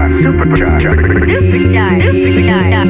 بنانا بنانا